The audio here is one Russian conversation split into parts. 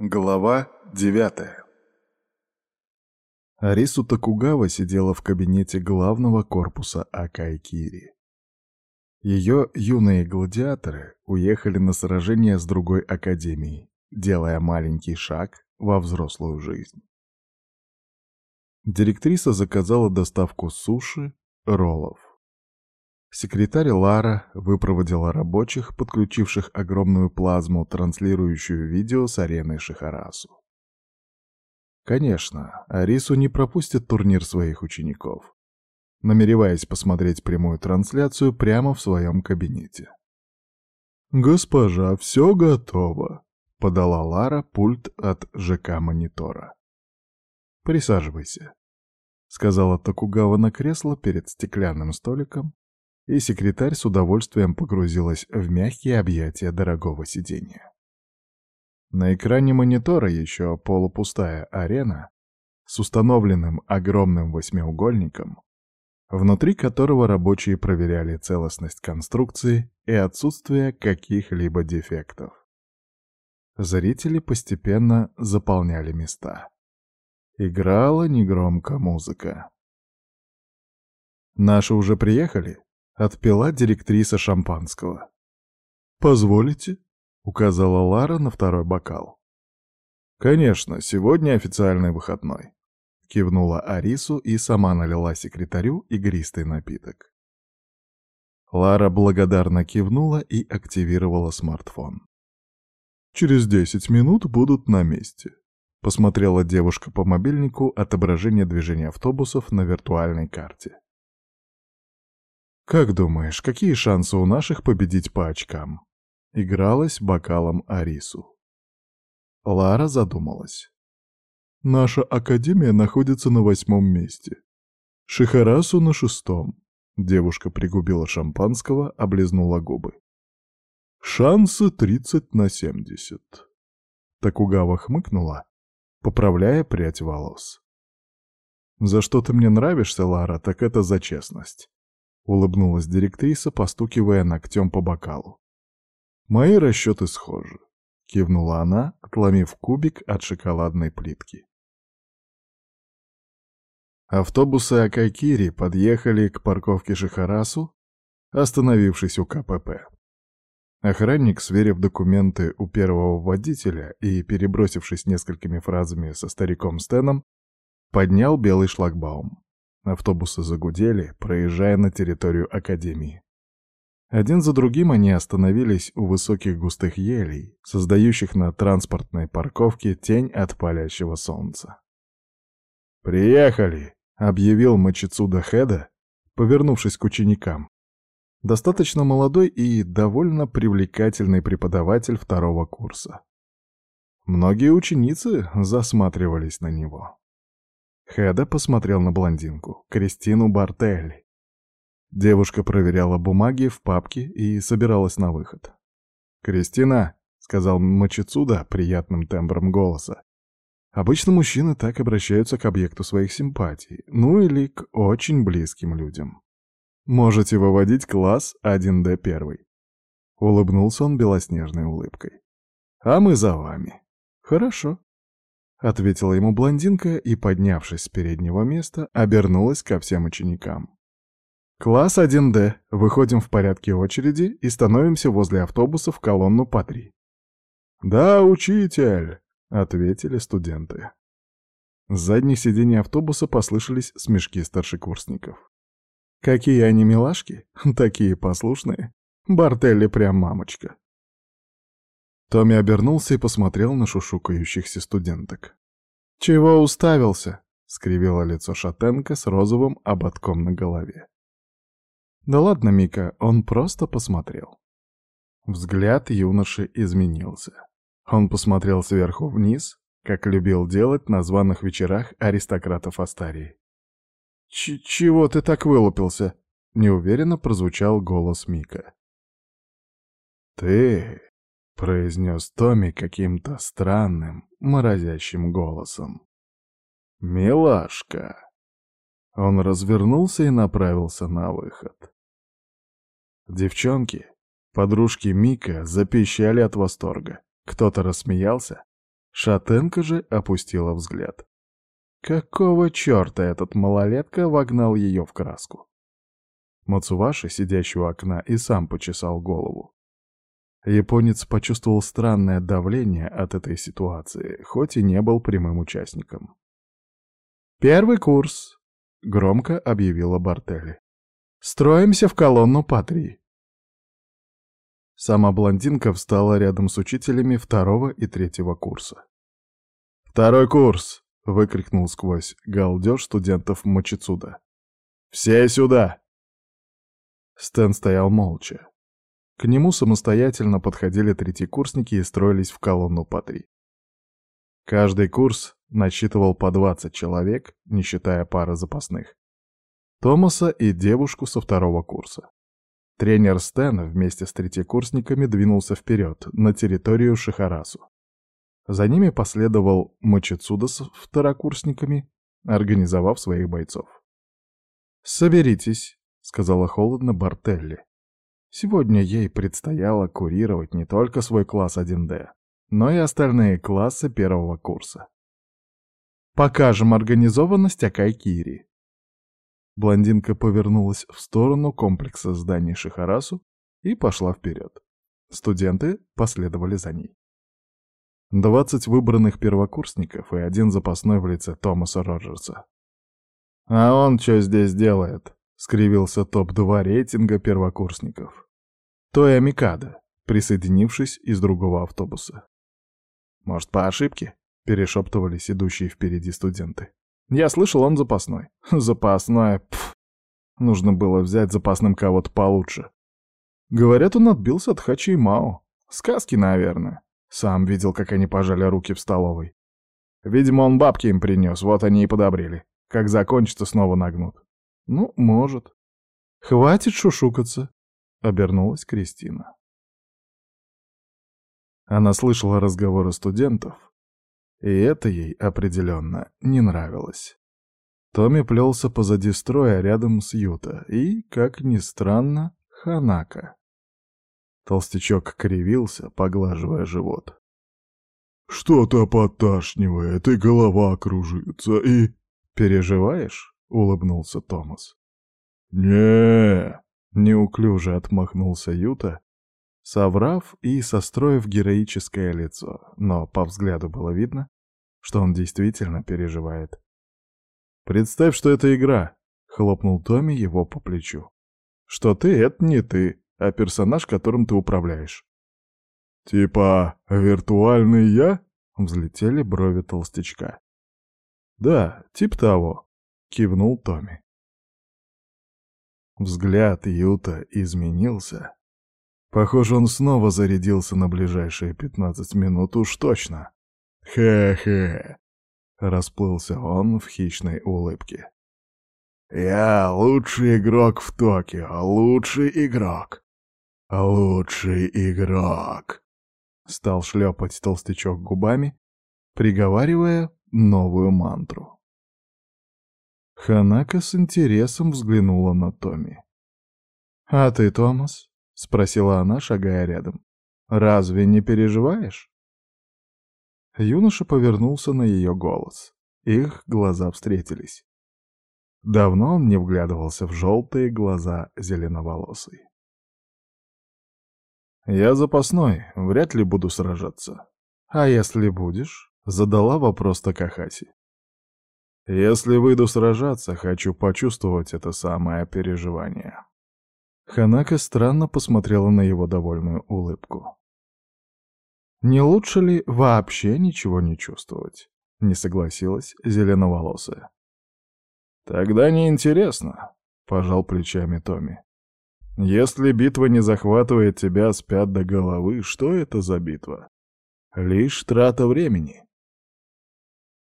Глава девятая Арису Токугава сидела в кабинете главного корпуса Акайкири. Ее юные гладиаторы уехали на сражение с другой академией, делая маленький шаг во взрослую жизнь. Директриса заказала доставку суши, роллов. Секретарь Лара выпроводила рабочих, подключивших огромную плазму, транслирующую видео с арены Шихарасу. Конечно, Арису не пропустит турнир своих учеников, намереваясь посмотреть прямую трансляцию прямо в своем кабинете. «Госпожа, все готово», — подала Лара пульт от ЖК-монитора. «Присаживайся», — сказала Токугава на кресло перед стеклянным столиком, и секретарь с удовольствием погрузилась в мягкие объятия дорогого сиденья. На экране монитора еще полупустая арена с установленным огромным восьмиугольником, внутри которого рабочие проверяли целостность конструкции и отсутствие каких-либо дефектов. Зрители постепенно заполняли места. Играла негромко музыка. «Наши уже приехали?» Отпила директриса шампанского. «Позволите?» — указала Лара на второй бокал. «Конечно, сегодня официальный выходной», — кивнула Арису и сама налила секретарю игристый напиток. Лара благодарно кивнула и активировала смартфон. «Через десять минут будут на месте», — посмотрела девушка по мобильнику отображение движения автобусов на виртуальной карте. «Как думаешь, какие шансы у наших победить по очкам?» Игралась бокалом Арису. Лара задумалась. «Наша академия находится на восьмом месте. Шихарасу на шестом». Девушка пригубила шампанского, облизнула губы. «Шансы тридцать на семьдесят». Такугава хмыкнула, поправляя прядь волос. «За что ты мне нравишься, Лара, так это за честность. Улыбнулась директриса, постукивая ногтем по бокалу. «Мои расчеты схожи», — кивнула она, отломив кубик от шоколадной плитки. Автобусы Акайкири подъехали к парковке Шихарасу, остановившись у КПП. Охранник, сверив документы у первого водителя и перебросившись несколькими фразами со стариком Стеном, поднял белый шлагбаум. Автобусы загудели, проезжая на территорию Академии. Один за другим они остановились у высоких густых елей, создающих на транспортной парковке тень от палящего солнца. «Приехали!» — объявил Мачицуда Хеда, повернувшись к ученикам. Достаточно молодой и довольно привлекательный преподаватель второго курса. Многие ученицы засматривались на него. Хеда посмотрел на блондинку, Кристину Бартелли. Девушка проверяла бумаги в папке и собиралась на выход. «Кристина», — сказал Мачицуда приятным тембром голоса, Обычно мужчины так обращаются к объекту своих симпатий, ну или к очень близким людям. Можете выводить класс 1D1. Улыбнулся он белоснежной улыбкой. А мы за вами. Хорошо. — ответила ему блондинка и, поднявшись с переднего места, обернулась ко всем ученикам. «Класс 1D. Выходим в порядке очереди и становимся возле автобуса в колонну по три». «Да, учитель!» — ответили студенты. С задних сидений автобуса послышались смешки старшекурсников. «Какие они милашки! Такие послушные! Бартелли прям мамочка!» Томми обернулся и посмотрел на шушукающихся студенток. «Чего уставился?» — скривило лицо шатенка с розовым ободком на голове. «Да ладно, Мика, он просто посмотрел». Взгляд юноши изменился. Он посмотрел сверху вниз, как любил делать на званых вечерах аристократов Астарии. «Чего ты так вылупился?» — неуверенно прозвучал голос Мика. «Ты произнес Томми каким-то странным, морозящим голосом. «Милашка!» Он развернулся и направился на выход. Девчонки, подружки Мика, запищали от восторга. Кто-то рассмеялся, Шатенка же опустила взгляд. Какого черта этот малолетка вогнал ее в краску? Мацуваши, сидящий у окна, и сам почесал голову. Японец почувствовал странное давление от этой ситуации, хоть и не был прямым участником. «Первый курс», — громко объявила Бартелли. «Строимся в колонну по три». Сама блондинка встала рядом с учителями второго и третьего курса. «Второй курс!» — выкрикнул сквозь галдеж студентов Мачицуда. «Все сюда!» Стэн стоял молча. К нему самостоятельно подходили третьекурсники и строились в колонну по три. Каждый курс насчитывал по 20 человек, не считая пары запасных. Томаса и девушку со второго курса. Тренер Стэн вместе с третьекурсниками двинулся вперед, на территорию Шихарасу. За ними последовал Мачицуда с второкурсниками, организовав своих бойцов. «Соберитесь», — сказала холодно Бартелли. Сегодня ей предстояло курировать не только свой класс 1D, но и остальные классы первого курса. «Покажем организованность Акайкири», Блондинка повернулась в сторону комплекса зданий Шихарасу и пошла вперед. Студенты последовали за ней. Двадцать выбранных первокурсников и один запасной в лице Томаса Роджерса. «А он что здесь делает?» — скривился топ-2 рейтинга первокурсников. Тоя Микада, присоединившись из другого автобуса. «Может, по ошибке?» — перешептывались идущие впереди студенты. Я слышал, он запасной. Запасной, пф. Нужно было взять запасным кого-то получше. Говорят, он отбился от Хачи и Мао. Сказки, наверное. Сам видел, как они пожали руки в столовой. Видимо, он бабки им принес, вот они и подобрели. Как закончится, снова нагнут. Ну, может. Хватит шушукаться, — обернулась Кристина. Она слышала разговоры студентов, и это ей определенно не нравилось. Томми плелся позади строя рядом с Юта и, как ни странно, Ханака. Толстячок кривился, поглаживая живот. «Что-то поташнивает, и голова кружится, и...» «Переживаешь?» — улыбнулся Томас. не неуклюже отмахнулся Юта, соврав и состроив героическое лицо, но по взгляду было видно, что он действительно переживает. «Представь, что это игра», — хлопнул Томми его по плечу. «Что ты — это не ты, а персонаж, которым ты управляешь». «Типа виртуальный я?» — взлетели брови толстячка. «Да, тип того», — кивнул Томми. Взгляд Юта изменился, Похоже, он снова зарядился на ближайшие пятнадцать минут уж точно. «Хе-хе!» — расплылся он в хищной улыбке. «Я лучший игрок в Токио, лучший игрок! Лучший игрок!» Стал шлепать толстячок губами, приговаривая новую мантру. Ханака с интересом взглянула на Томи. «А ты, Томас?» — спросила она, шагая рядом. «Разве не переживаешь?» Юноша повернулся на ее голос. Их глаза встретились. Давно он не вглядывался в желтые глаза зеленоволосой. «Я запасной, вряд ли буду сражаться». «А если будешь?» — задала вопрос Такахаси. «Если выйду сражаться, хочу почувствовать это самое переживание». Ханака странно посмотрела на его довольную улыбку. «Не лучше ли вообще ничего не чувствовать?» — не согласилась зеленоволосая. «Тогда неинтересно», — пожал плечами Томми. «Если битва не захватывает тебя с пят до головы, что это за битва? Лишь трата времени».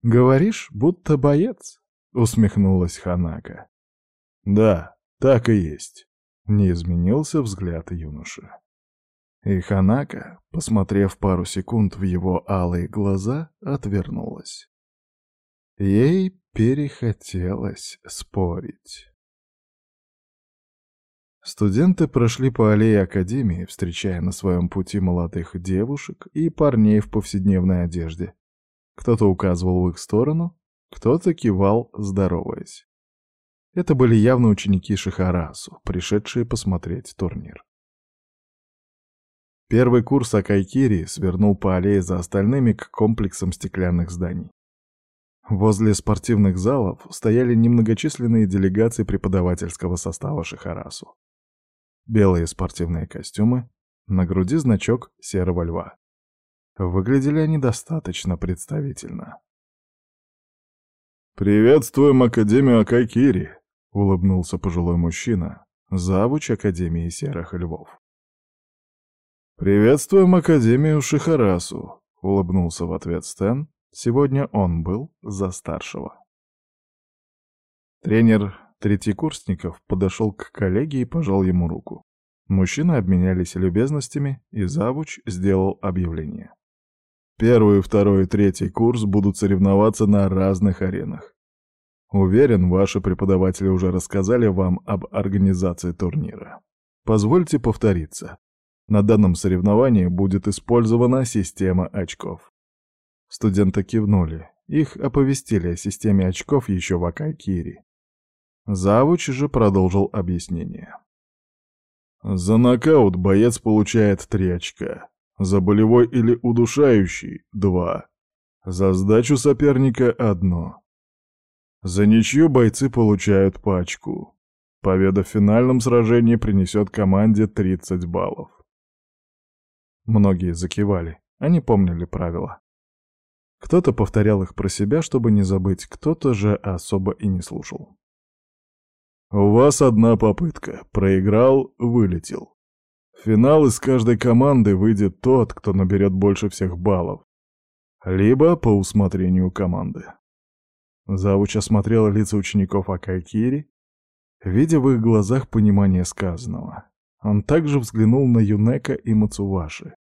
«Говоришь, будто боец?» — усмехнулась Ханака. «Да, так и есть. Не изменился взгляд юноши. И Ханака, посмотрев пару секунд в его алые глаза, отвернулась. Ей перехотелось спорить. Студенты прошли по аллее Академии, встречая на своем пути молодых девушек и парней в повседневной одежде, Кто-то указывал в их сторону, кто-то кивал, здороваясь. Это были явно ученики Шихарасу, пришедшие посмотреть турнир. Первый курс Акайкири свернул по аллее за остальными к комплексам стеклянных зданий. Возле спортивных залов стояли немногочисленные делегации преподавательского состава Шихарасу. Белые спортивные костюмы, на груди значок серого льва. Выглядели они достаточно представительно. «Приветствуем Академию Акайкири!» — улыбнулся пожилой мужчина, завуч Академии Серых Львов. «Приветствуем Академию Шихарасу!» — улыбнулся в ответ Стэн. Сегодня он был за старшего. Тренер третьекурсников подошел к коллеге и пожал ему руку. Мужчины обменялись любезностями, и завуч сделал объявление. Первый, второй и третий курс будут соревноваться на разных аренах. Уверен, ваши преподаватели уже рассказали вам об организации турнира. Позвольте повториться. На данном соревновании будет использована система очков. Студенты кивнули. Их оповестили о системе очков еще в Акайкири. Завуч же продолжил объяснение. За нокаут боец получает 3 очка. За болевой или удушающий — два. За сдачу соперника — одно. За ничью бойцы получают по очку. Победа в финальном сражении принесет команде 30 баллов. Многие закивали, они помнили правила. Кто-то повторял их про себя, чтобы не забыть, кто-то же особо и не слушал. «У вас одна попытка. Проиграл — вылетел финал из каждой команды выйдет тот, кто наберет больше всех баллов. Либо по усмотрению команды. Завуч осмотрела лица учеников Акайкири, видя в их глазах понимание сказанного. Он также взглянул на Юнека и Мацуваши,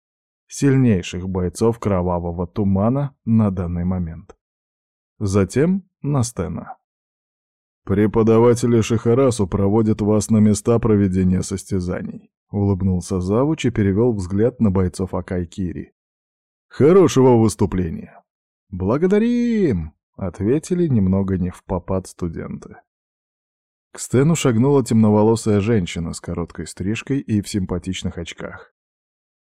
сильнейших бойцов кровавого тумана на данный момент. Затем на Стена. Преподаватели Шихарасу проводят вас на места проведения состязаний. Улыбнулся завуч и перевел взгляд на бойцов Акайкири. «Хорошего выступления!» «Благодарим!» — ответили немного не в попад студенты. К Стэну шагнула темноволосая женщина с короткой стрижкой и в симпатичных очках.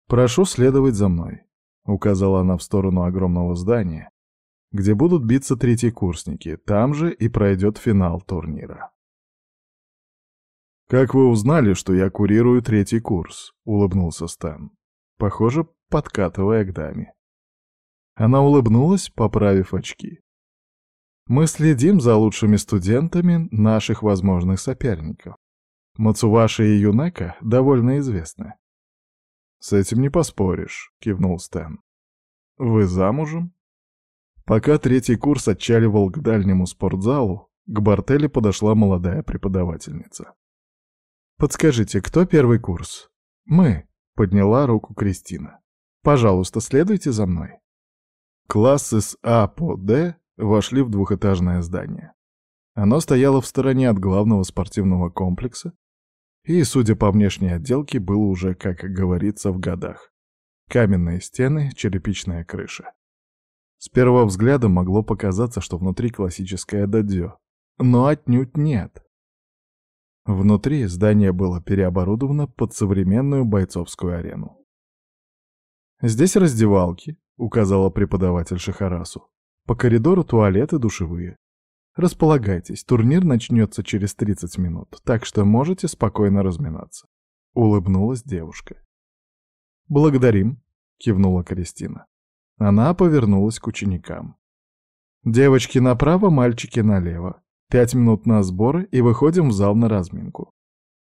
«Прошу следовать за мной», — указала она в сторону огромного здания, где будут биться третьекурсники, там же и пройдет финал турнира. «Как вы узнали, что я курирую третий курс?» — улыбнулся Стэн. Похоже, подкатывая к даме. Она улыбнулась, поправив очки. «Мы следим за лучшими студентами наших возможных соперников. Мацуваши и Юнека довольно известны». «С этим не поспоришь», — кивнул Стэн. «Вы замужем?» Пока третий курс отчаливал к дальнему спортзалу, к Бартеле подошла молодая преподавательница. «Подскажите, кто первый курс?» «Мы», — подняла руку Кристина. «Пожалуйста, следуйте за мной». Классы с А по Д вошли в двухэтажное здание. Оно стояло в стороне от главного спортивного комплекса и, судя по внешней отделке, было уже, как говорится, в годах. Каменные стены, черепичная крыша. С первого взгляда могло показаться, что внутри классическое дадзё. Но отнюдь нет. Внутри здание было переоборудовано под современную бойцовскую арену. «Здесь раздевалки», — указала преподаватель Шахарасу. «По коридору туалеты душевые. Располагайтесь, турнир начнется через 30 минут, так что можете спокойно разминаться», — улыбнулась девушка. «Благодарим», — кивнула Кристина. Она повернулась к ученикам. «Девочки направо, мальчики налево. Пять минут на сборы и выходим в зал на разминку.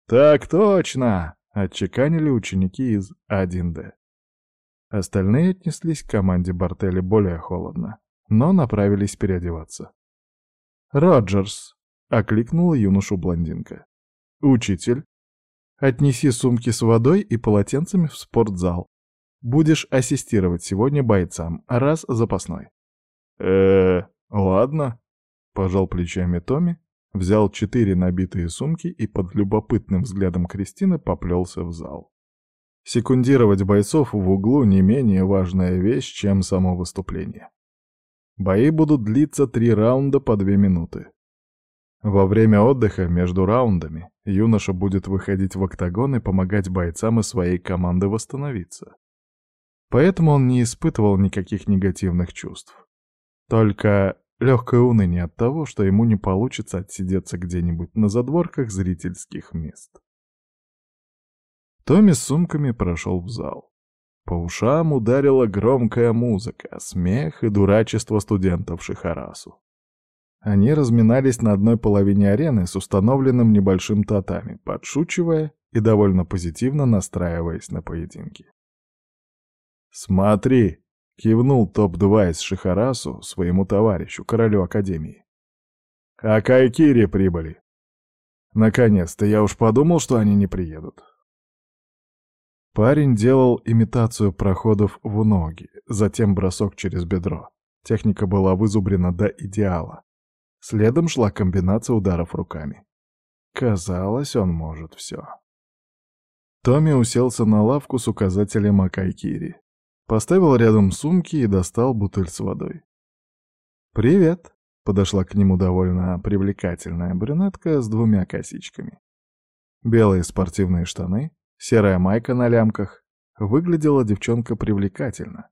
«Так точно!» — отчеканили ученики из 1D. Остальные отнеслись к команде Бартели более холодно, но направились переодеваться. «Роджерс!» — окликнула юношу блондинка. «Учитель, отнеси сумки с водой и полотенцами в спортзал. Будешь ассистировать сегодня бойцам, раз запасной». «Э-э, ладно», Пожал плечами Томми, взял четыре набитые сумки и под любопытным взглядом Кристины поплелся в зал. Секундировать бойцов в углу не менее важная вещь, чем само выступление. Бои будут длиться три раунда по две минуты. Во время отдыха между раундами юноша будет выходить в октагон и помогать бойцам и своей команды восстановиться. Поэтому он не испытывал никаких негативных чувств. Только легкое уныние от того, что ему не получится отсидеться где-нибудь на задворках зрительских мест. Томми с сумками прошел в зал. По ушам ударила громкая музыка, смех и дурачество студентов Шихарасу. Они разминались на одной половине арены с установленным небольшим татами, подшучивая и довольно позитивно настраиваясь на поединки. «Смотри!» — кивнул топ-2 из Шихарасу своему товарищу, королю Академии. «Акайкири прибыли!» «Наконец-то я уж подумал, что они не приедут. Парень делал имитацию проходов в ноги, затем бросок через бедро. Техника была вызубрена до идеала. Следом шла комбинация ударов руками. Казалось, он может все. Томми уселся на лавку с указателем Акайкири. Поставил рядом сумки и достал бутыль с водой. «Привет!» — подошла к нему довольно привлекательная брюнетка с двумя косичками. Белые спортивные штаны, Серая майка на лямках. Выглядела девчонка привлекательно.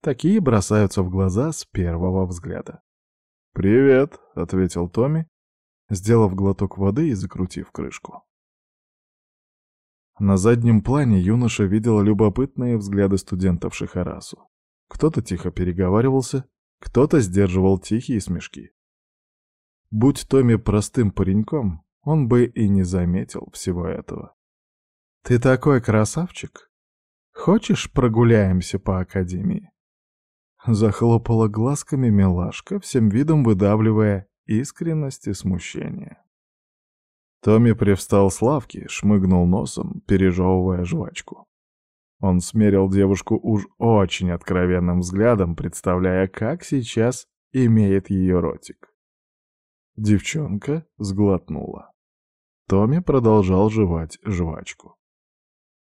Такие бросаются в глаза с первого взгляда. «Привет», — ответил Томми, сделав глоток воды и закрутив крышку. На заднем плане юноша видел любопытные взгляды студентов Шихарасу. Кто-то тихо переговаривался, кто-то сдерживал тихие смешки. Будь Томми простым пареньком, он бы и не заметил всего этого. «Ты такой красавчик! Хочешь, прогуляемся по академии?» Захлопала глазками милашка, всем видом выдавливая искренность и смущение. Томми привстал с лавки, шмыгнул носом, пережевывая жвачку. Он смерил девушку уж очень откровенным взглядом, представляя, как сейчас имеет ее ротик. Девчонка сглотнула. Томми продолжал жевать жвачку.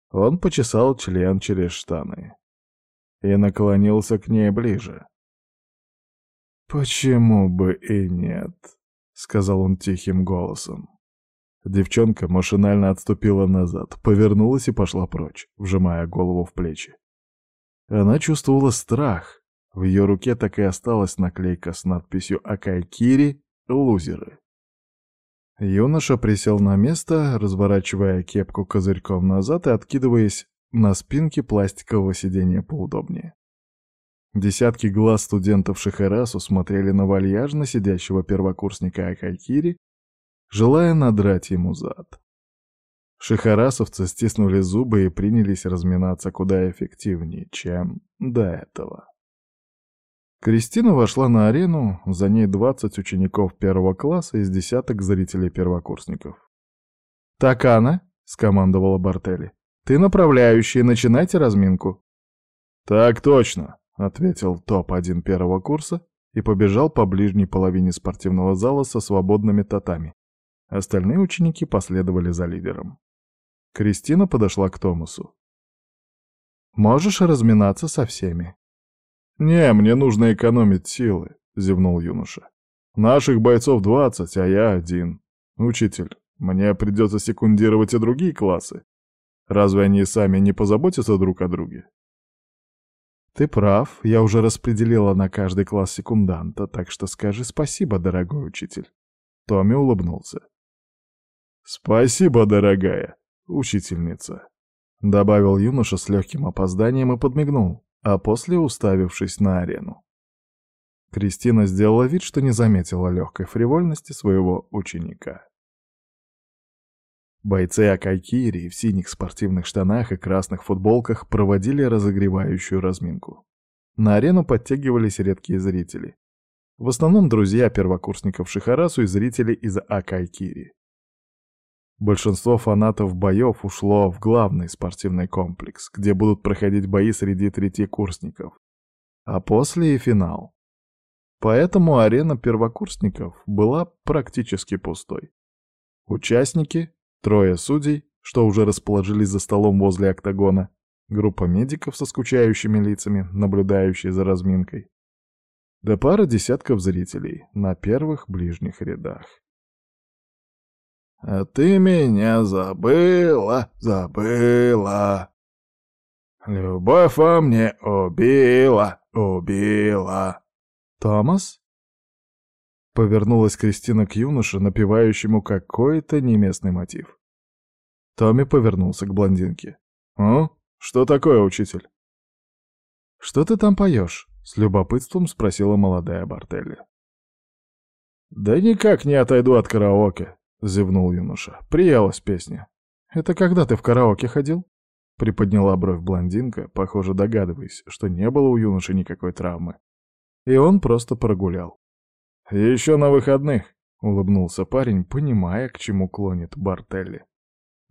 Он почесал член через штаны и наклонился к ней ближе. «Почему бы и нет?» — сказал он тихим голосом. Девчонка машинально отступила назад, повернулась и пошла прочь, вжимая голову в плечи. Она чувствовала страх. В ее руке так и осталась наклейка с надписью «Акайкири. Лузеры». Юноша присел на место, разворачивая кепку козырьком назад и откидываясь на спинке пластикового сиденья поудобнее. Десятки глаз студентов Шихарасу смотрели на вальяжно сидящего первокурсника Акайкири, желая надрать ему зад. Шихарасовцы стиснули зубы и принялись разминаться куда эффективнее, чем до этого. Кристина вошла на арену, за ней 20 учеников первого класса из десяток зрителей-первокурсников. «Такана», — скомандовала Бартелли, — «ты направляющий, начинайте разминку». «Так точно», — ответил топ-1 первого курса и побежал по ближней половине спортивного зала со свободными татами. Остальные ученики последовали за лидером. Кристина подошла к Томасу. «Можешь разминаться со всеми», «Не, мне нужно экономить силы», — зевнул юноша. «Наших бойцов двадцать, а я один. Учитель, мне придется секундировать и другие классы. Разве они сами не позаботятся друг о друге?» «Ты прав, я уже распределила на каждый класс секунданта, так что скажи спасибо, дорогой учитель». Томми улыбнулся. «Спасибо, дорогая учительница», — добавил юноша с легким опозданием и подмигнул а после уставившись на арену. Кристина сделала вид, что не заметила легкой фривольности своего ученика. Бойцы Акайкири в синих спортивных штанах и красных футболках проводили разогревающую разминку. На арену подтягивались редкие зрители. В основном друзья первокурсников Шихарасу и зрители из Акайкири. Большинство фанатов боев ушло в главный спортивный комплекс, где будут проходить бои среди третьекурсников. А после и финал. Поэтому арена первокурсников была практически пустой. Участники, трое судей, что уже расположились за столом возле октагона, группа медиков со скучающими лицами, наблюдающие за разминкой. да пара десятков зрителей на первых ближних рядах. «А ты меня забыла, забыла. Любовь во мне убила, убила». «Томас?» Повернулась Кристина к юноше, напевающему какой-то неместный мотив. Томми повернулся к блондинке. «О, что такое, учитель?» «Что ты там поешь?» — с любопытством спросила молодая Бартелли. «Да никак не отойду от караоке», — зевнул юноша. «Приелась песня». «Это когда ты в караоке ходил?» Приподняла бровь блондинка, похоже, догадываясь, что не было у юноши никакой травмы. И он просто прогулял. «Еще на выходных», — улыбнулся парень, понимая, к чему клонит Бартелли.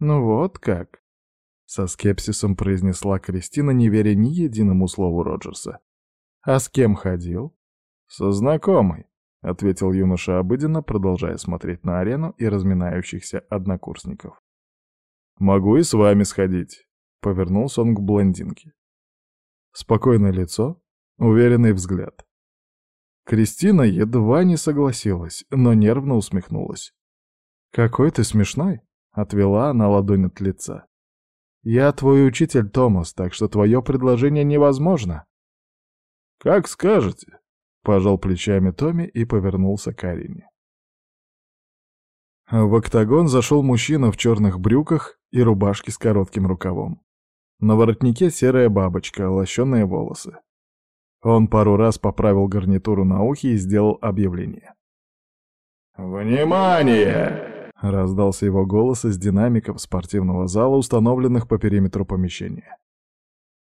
«Ну вот как», — со скепсисом произнесла Кристина, не веря ни единому слову Роджерса. «А с кем ходил?» «Со знакомой», — ответил юноша обыденно, продолжая смотреть на арену и разминающихся однокурсников. «Могу и с вами сходить», — повернулся он к блондинке. Спокойное лицо, уверенный взгляд. Кристина едва не согласилась, но нервно усмехнулась. «Какой ты смешной!» — отвела она ладонь от лица. «Я твой учитель, Томас, так что твое предложение невозможно». «Как скажете», — пожал плечами Томми и повернулся к Арине. В октагон зашел мужчина в черных брюках и рубашке с коротким рукавом. На воротнике серая бабочка, лощеные волосы. Он пару раз поправил гарнитуру на ухе и сделал объявление. «Внимание!» — раздался его голос из динамиков спортивного зала, установленных по периметру помещения.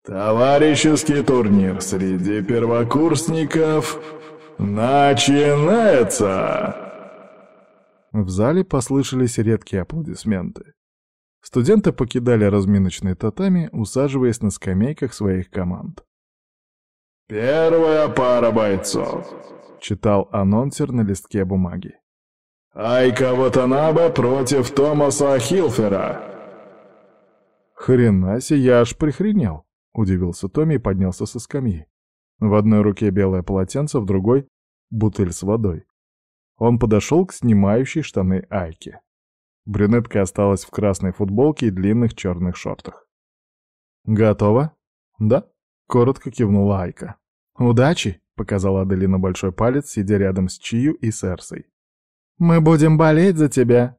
Товарищеский турнир среди первокурсников начинается! В зале послышались редкие аплодисменты. Студенты покидали разминочные татами, усаживаясь на скамейках своих команд. «Первая пара бойцов», — читал анонсер на листке бумаги. «Айка Ватанаба против Томаса Хилфера». «Хрена себе, я аж прихренел», — удивился Томми и поднялся со скамьи. В одной руке белое полотенце, в другой — бутыль с водой. Он подошел к снимающей штаны Айке. Брюнетка осталась в красной футболке и длинных черных шортах. «Готово?» «Да», — коротко кивнула Айка. «Удачи!» — показала Аделина большой палец, сидя рядом с Чию и Серсой. «Мы будем болеть за тебя!»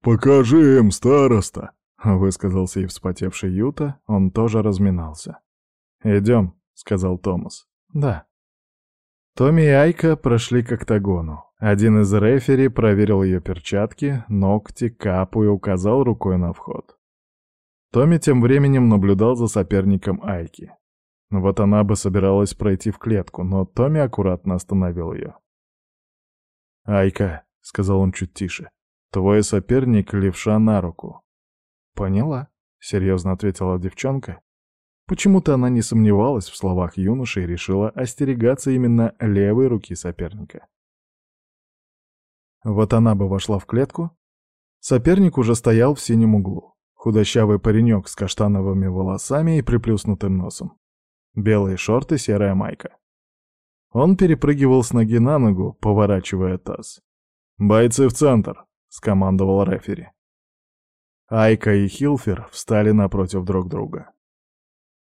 «Покажи им, староста!» — высказался и вспотевший Юта, он тоже разминался. «Идем», — сказал Томас. «Да». Томми и Айка прошли к октагону. Один из рефери проверил ее перчатки, ногти, капу и указал рукой на вход. Томми тем временем наблюдал за соперником Айки. Вот она бы собиралась пройти в клетку, но Томми аккуратно остановил ее. «Айка», — сказал он чуть тише, — «твой соперник левша на руку. «Поняла», — серьезно ответила девчонка. Почему-то она не сомневалась в словах юноши и решила остерегаться именно левой руки соперника. Вот она бы вошла в клетку. Соперник уже стоял в синем углу. Худощавый паренек с каштановыми волосами и приплюснутым носом. Белые шорты, серая майка. Он перепрыгивал с ноги на ногу, поворачивая таз. «Бойцы в центр!» — скомандовал рефери. Айка и Хилфер встали напротив друг друга.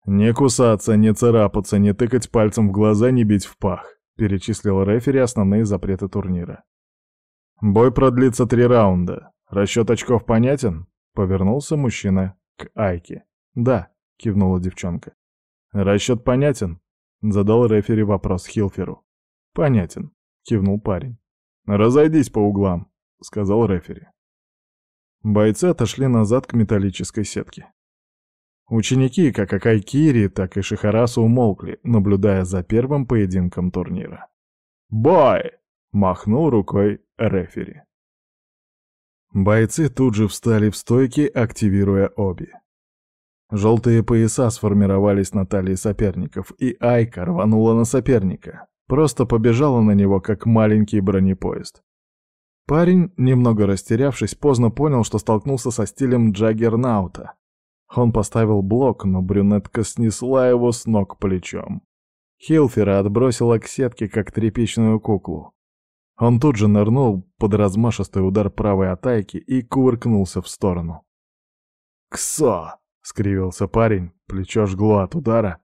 «Не кусаться, не царапаться, не тыкать пальцем в глаза, не бить в пах», — перечислил рефери основные запреты турнира. «Бой продлится три раунда. Расчет очков понятен?» — повернулся мужчина к Айке. «Да», — кивнула девчонка. «Расчет понятен?» — задал рефери вопрос Хилферу. «Понятен», — кивнул парень. «Разойдись по углам», — сказал рефери. Бойцы отошли назад к металлической сетке. Ученики, как Акайкири, так и Шихарасу умолкли, наблюдая за первым поединком турнира. «Бой!» — махнул рукой рефери. Бойцы тут же встали в стойки, активируя оби. Желтые пояса сформировались на талии соперников, и Айка рванула на соперника. Просто побежала на него, как маленький бронепоезд. Парень, немного растерявшись, поздно понял, что столкнулся со стилем Джаггернаута. Он поставил блок, но брюнетка снесла его с ног плечом. Хилфера отбросила к сетке, как тряпичную куклу. Он тут же нырнул под размашистый удар правой атайки и кувыркнулся в сторону. «Ксо!» — скривился парень, плечо жгло от удара.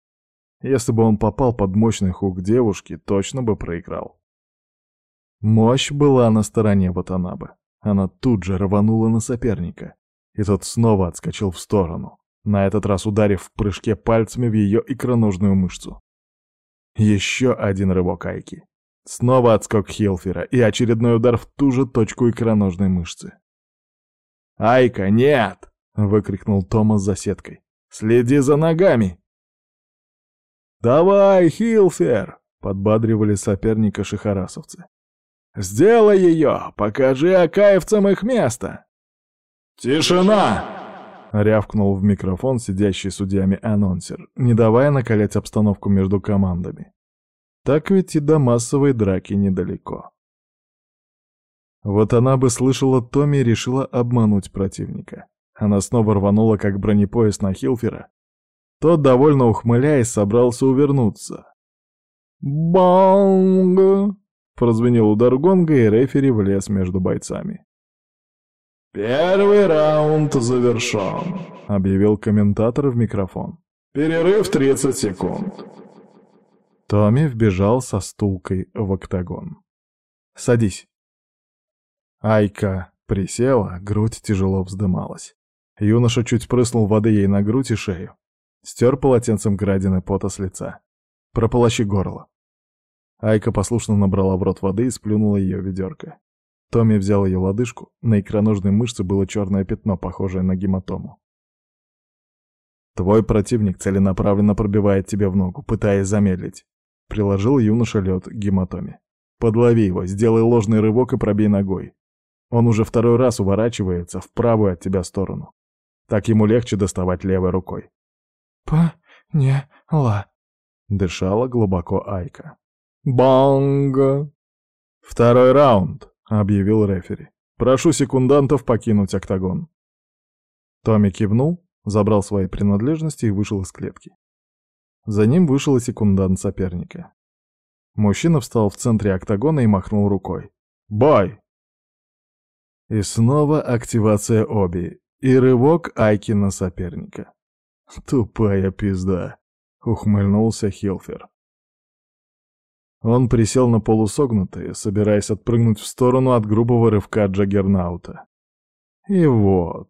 Если бы он попал под мощный хук девушки, точно бы проиграл. Мощь была на стороне Ватанабы. Она тут же рванула на соперника, и тот снова отскочил в сторону, на этот раз ударив в прыжке пальцами в ее икроножную мышцу. Еще один рывок Айки. Снова отскок Хилфера и очередной удар в ту же точку икроножной мышцы. «Айка, нет!» — выкрикнул Томас за сеткой. «Следи за ногами!» «Давай, Хилфер!» — подбадривали соперника шихарасовцы. «Сделай ее! Покажи акаевцам их место!» «Тишина!» — рявкнул в микрофон сидящий судьями анонсер, не давая накалять обстановку между командами. Так ведь и до массовой драки недалеко. Вот она бы слышала Томми и решила обмануть противника. Она снова рванула, как бронепояс на Хилфера. Тот, довольно ухмыляясь, собрался увернуться. «Банг!» — прозвенел удар гонга, и рефери влез между бойцами. «Первый раунд завершен», — объявил комментатор в микрофон. «Перерыв 30 секунд». Томми вбежал со стулкой в октагон. «Садись». Айка присела, грудь тяжело вздымалась. Юноша чуть прыснул воды ей на грудь и шею. Стер полотенцем градины пота с лица. «Прополощи горло». Айка послушно набрала в рот воды и сплюнула ее ведерко. Томми взял ее лодыжку, на икроножной мышце было черное пятно, похожее на гематому. «Твой противник целенаправленно пробивает тебе в ногу, пытаясь замедлить. Приложил юноша лед к гематоме. «Подлови его, сделай ложный рывок и пробей ногой. Он уже второй раз уворачивается в правую от тебя сторону. Так ему легче доставать левой рукой». «По-не-ла», — дышала глубоко Айка. «Банга!» «Второй раунд», — объявил рефери. «Прошу секундантов покинуть октагон». Томми кивнул, забрал свои принадлежности и вышел из клетки. За ним вышел и секундант соперника. Мужчина встал в центре октагона и махнул рукой. «Бой!» И снова активация Оби и рывок Айки на соперника. «Тупая пизда!» — ухмыльнулся Хилфер. Он присел на полусогнутые, собираясь отпрыгнуть в сторону от грубого рывка Джаггернаута. И вот.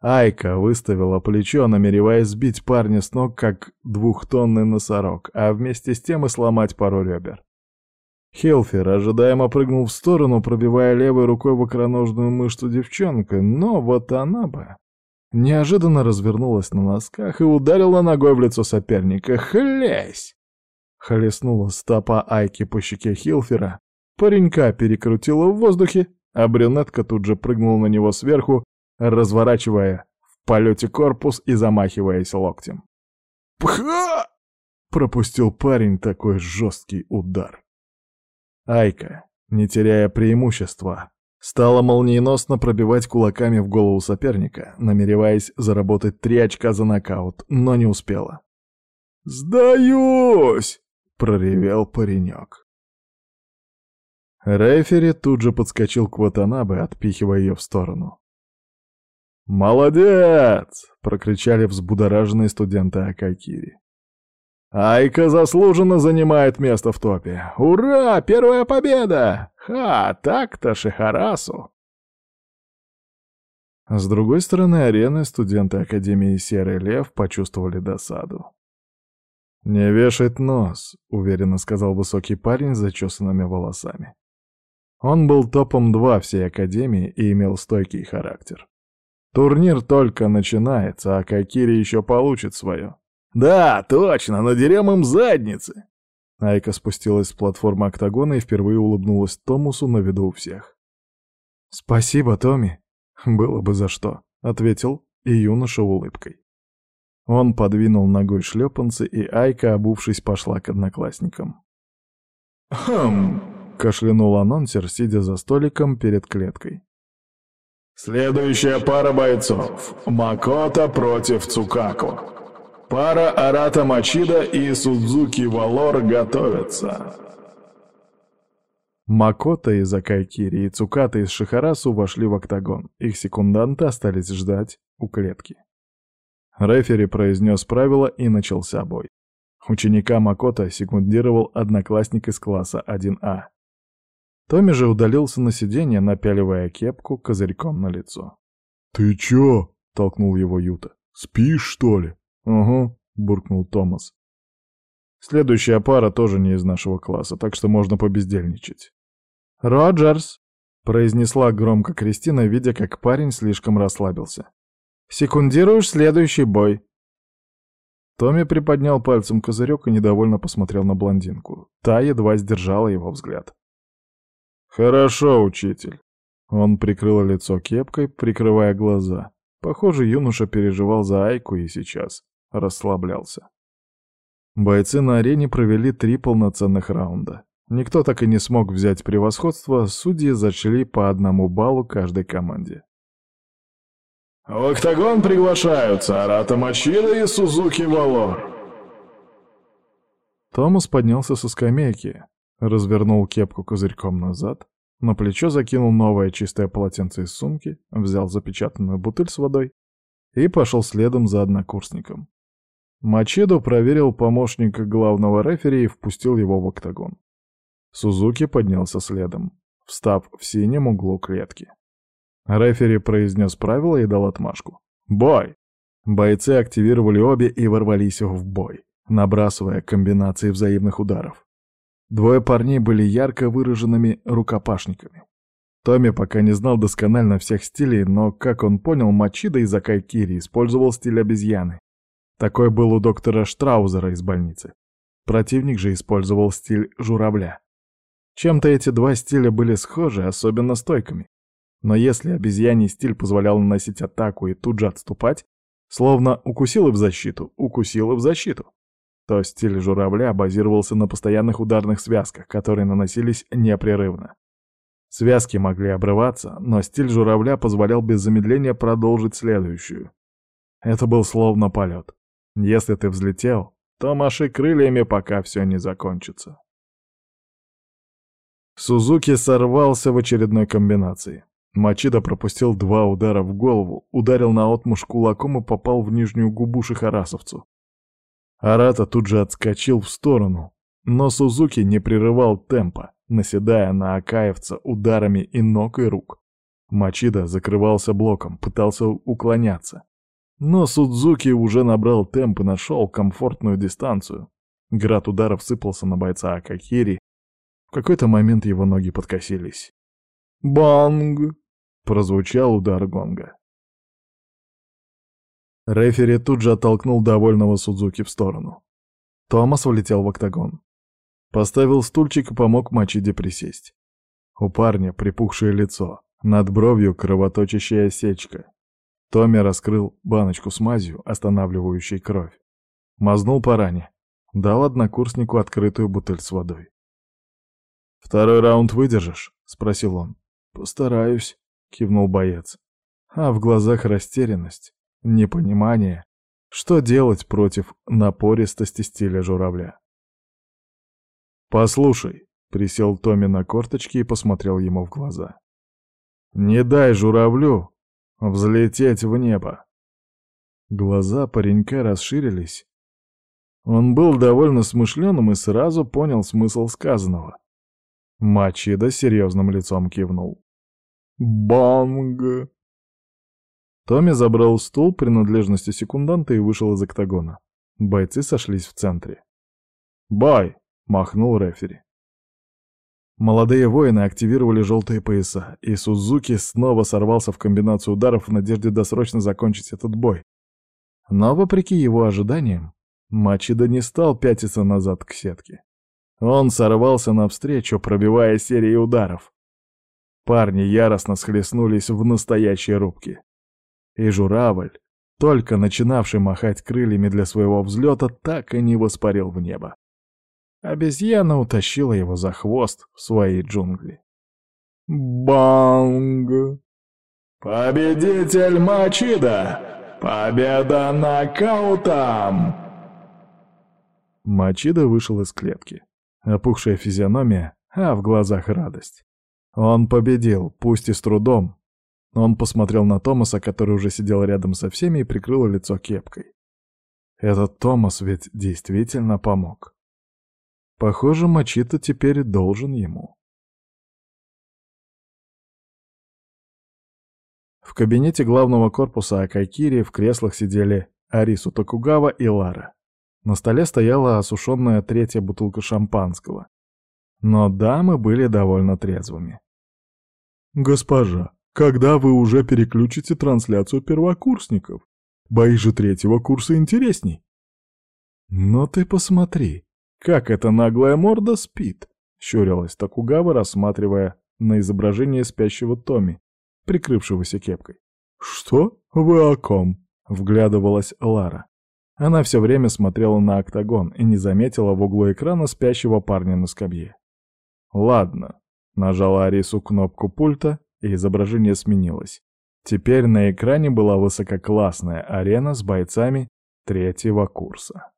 Айка выставила плечо, намереваясь сбить парня с ног, как двухтонный носорог, а вместе с тем и сломать пару ребер. Хелфер ожидаемо прыгнул в сторону, пробивая левой рукой в икроножную мышцу девчонка, но вот она бы... Неожиданно развернулась на носках и ударила ногой в лицо соперника. «Хлясь!» Хлестнула стопа Айки по щеке Хилфера, паренька перекрутила в воздухе, а брюнетка тут же прыгнула на него сверху, разворачивая в полете корпус и замахиваясь локтем. «Пха!» — пропустил парень такой жесткий удар. Айка, не теряя преимущества, стала молниеносно пробивать кулаками в голову соперника, намереваясь заработать три очка за нокаут, но не успела. «Сдаюсь!» — проревел паренек. Рефери тут же подскочил к Ватанабе, отпихивая ее в сторону. «Молодец!» — прокричали взбудораженные студенты Акакири. «Айка заслуженно занимает место в топе! Ура! Первая победа! Ха! Так-то Шихарасу!» С другой стороны арены студенты Академии Серый Лев почувствовали досаду. «Не вешать нос», — уверенно сказал высокий парень с зачесанными волосами. Он был топом два всей Академии и имел стойкий характер. Турнир только начинается, а Кайкири еще получит свое. «Да, точно, надерем им задницы!» Айка спустилась с платформы октагона и впервые улыбнулась Томусу на виду у всех. «Спасибо, Томми. Было бы за что», — ответил и юноша улыбкой. Он подвинул ногой шлепанцы, и Айка, обувшись, пошла к одноклассникам. «Хм!» — кашлянул анонсер, сидя за столиком перед клеткой. Следующая пара бойцов. Макота против Цукако. Пара Арата Мачида и Судзуки Валор готовятся. Макота из Акайкири и Цуката из Шихарасу вошли в октагон. Их секунданты остались ждать у клетки. Рефери произнес правила и начался бой. Ученика Макота секундировал одноклассник из класса 1А. Томми же удалился на сиденье, напяливая кепку козырьком на лицо. «Ты чё?» — толкнул его Юта. «Спишь, что ли?» «Угу», — буркнул Томас. «Следующая пара тоже не из нашего класса, так что можно побездельничать». «Роджерс!» — произнесла громко Кристина, видя, как парень слишком расслабился. «Секундируешь следующий бой!» Томми приподнял пальцем козырек и недовольно посмотрел на блондинку. Та едва сдержала его взгляд. «Хорошо, учитель». Он прикрыл лицо кепкой, прикрывая глаза. Похоже, юноша переживал за Айку и сейчас расслаблялся. Бойцы на арене провели три полноценных раунда. Никто так и не смог взять превосходство, судьи зачли по одному баллу каждой команде. В октагон приглашаются Арата Мачида и Сузуки Валор. Томас поднялся со скамейки, развернул кепку козырьком назад, на плечо закинул новое чистое полотенце из сумки, взял запечатанную бутыль с водой и пошел следом за однокурсником. Мачедо проверил помощника главного рефери и впустил его в октагон. Сузуки поднялся следом, встав в синем углу клетки. Рефери произнес правила и дал отмашку. «Бой!» Бойцы активировали обе и ворвались в бой, набрасывая комбинации взаимных ударов. Двое парней были ярко выраженными рукопашниками. Томми пока не знал досконально всех стилей, но, как он понял, Мачида из Акайкири использовал стиль обезьяны. Такой был у доктора Штраузера из больницы. Противник же использовал стиль журавля. Чем-то эти два стиля были схожи, особенно стойками. Но если обезьяний стиль позволял наносить атаку и тут же отступать, словно укусил и в защиту, укусил и в защиту, то стиль журавля базировался на постоянных ударных связках, которые наносились непрерывно. Связки могли обрываться, но стиль журавля позволял без замедления продолжить следующую. Это был словно полет. Если ты взлетел, то маши крыльями, пока все не закончится. Сузуки сорвался в очередной комбинации. Мачида пропустил два удара в голову, ударил наотмашь кулаком и попал в нижнюю губу шихарасовцу. Арата тут же отскочил в сторону, но Сузуки не прерывал темпа, наседая на Акаевца ударами и ног, и рук. Мачида закрывался блоком, пытался уклоняться. Но Судзуки уже набрал темп и нашел комфортную дистанцию. Град ударов сыпался на бойца Акахири, в какой-то момент его ноги подкосились. «Банг!» — прозвучал удар гонга. Рефери тут же оттолкнул довольного Судзуки в сторону. Томас улетел в октагон. Поставил стульчик и помог Мачиде присесть. У парня припухшее лицо, над бровью кровоточащая осечка. Томми раскрыл баночку с мазью, останавливающей кровь. Мазнул по ране. Дал однокурснику открытую бутыль с водой. «Второй раунд выдержишь?» — спросил он. «Постараюсь», — кивнул боец. А в глазах растерянность, непонимание. Что делать против напористости стиля журавля? «Послушай», — присел Томми на корточки и посмотрел ему в глаза. «Не дай журавлю взлететь в небо». Глаза паренька расширились. Он был довольно смышленым и сразу понял смысл сказанного. Мачида серьезным лицом кивнул. «Банг!» Томми забрал стул принадлежности секунданта и вышел из октагона. Бойцы сошлись в центре. «Бай!» — махнул рефери. Молодые воины активировали желтые пояса, и Сузуки снова сорвался в комбинацию ударов в надежде досрочно закончить этот бой. Но, вопреки его ожиданиям, Мачида не стал пятиться назад к сетке. Он сорвался навстречу, пробивая серии ударов. Парни яростно схлестнулись в настоящей рубке. И журавль, только начинавший махать крыльями для своего взлета, так и не воспарил в небо. Обезьяна утащила его за хвост в свои джунгли. Банг! Победитель Мачида! Победа нокаутом! Мачида вышел из клетки. Опухшая физиономия, а в глазах радость. Он победил, пусть и с трудом. Он посмотрел на Томаса, который уже сидел рядом со всеми и прикрыл лицо кепкой. Этот Томас ведь действительно помог. Похоже, Мачита теперь должен ему. В кабинете главного корпуса Акакири в креслах сидели Арису Токугава и Лара. На столе стояла осушенная третья бутылка шампанского. Но дамы были довольно трезвыми. «Госпожа, когда вы уже переключите трансляцию первокурсников? Бои же третьего курса интересней». «Но ты посмотри, как эта наглая морда спит!» — щурилась Токугава, рассматривая на изображение спящего Томи, прикрывшегося кепкой. «Что? Вы о ком?» — вглядывалась Лара. Она все время смотрела на октагон и не заметила в углу экрана спящего парня на скамье. «Ладно», — нажала Арису кнопку пульта, и изображение сменилось. Теперь на экране была высококлассная арена с бойцами третьего курса.